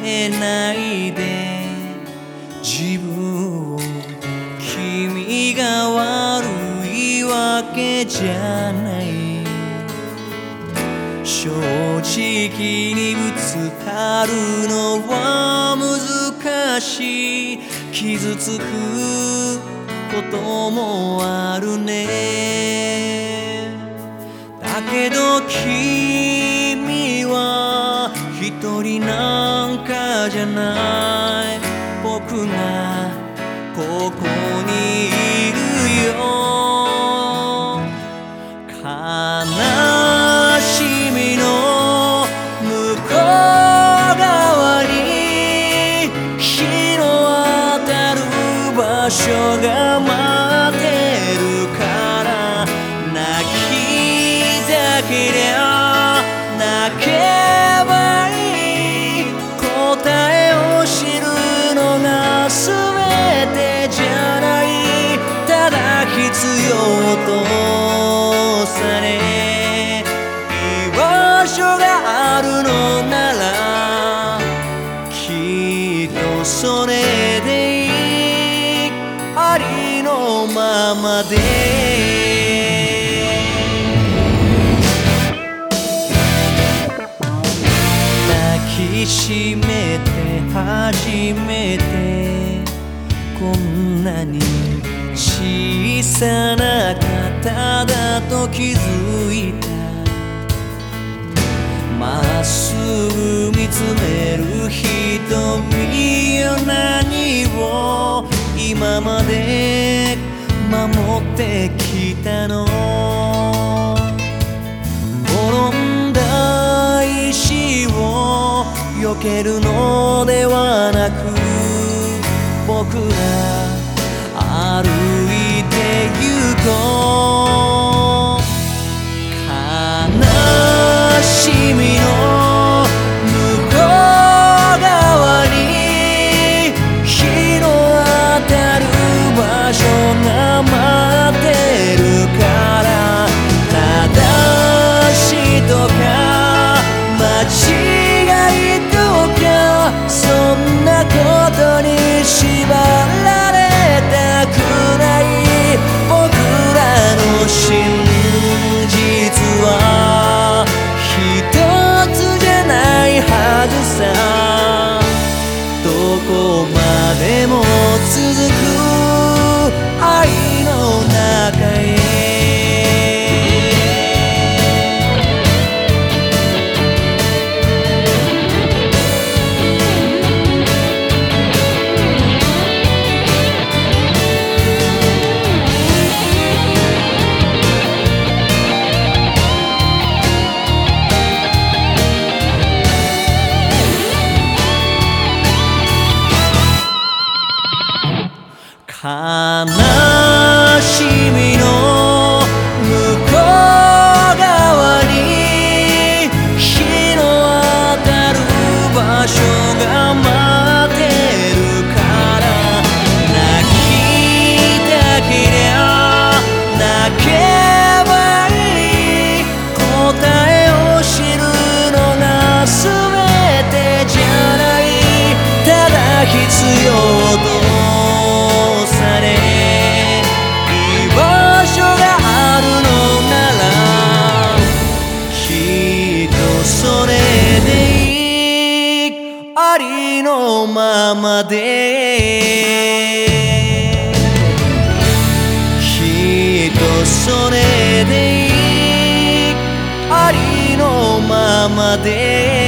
めないで。自分を君が悪いわけじゃない。正直にぶつかるのは難しい。傷つくこともあるね。だけど君は一人なじゃない。僕がここにいるよ。悲しみの向こう側に。日の当たる場所が待ってるから。泣きたけりゃ泣け必要とされ居場所があるのならきっとそれでいいありのままで。抱きしめて初めてこんなに小さな方だと気づいた。まっすぐ見つめる瞳よ。何を今まで守ってきたの？転んだ石を避けるのではなく僕ら歩いて行こう。ど必要とされ居場所があるのならきっとそれでいいありのままできっとそれでいいありのままで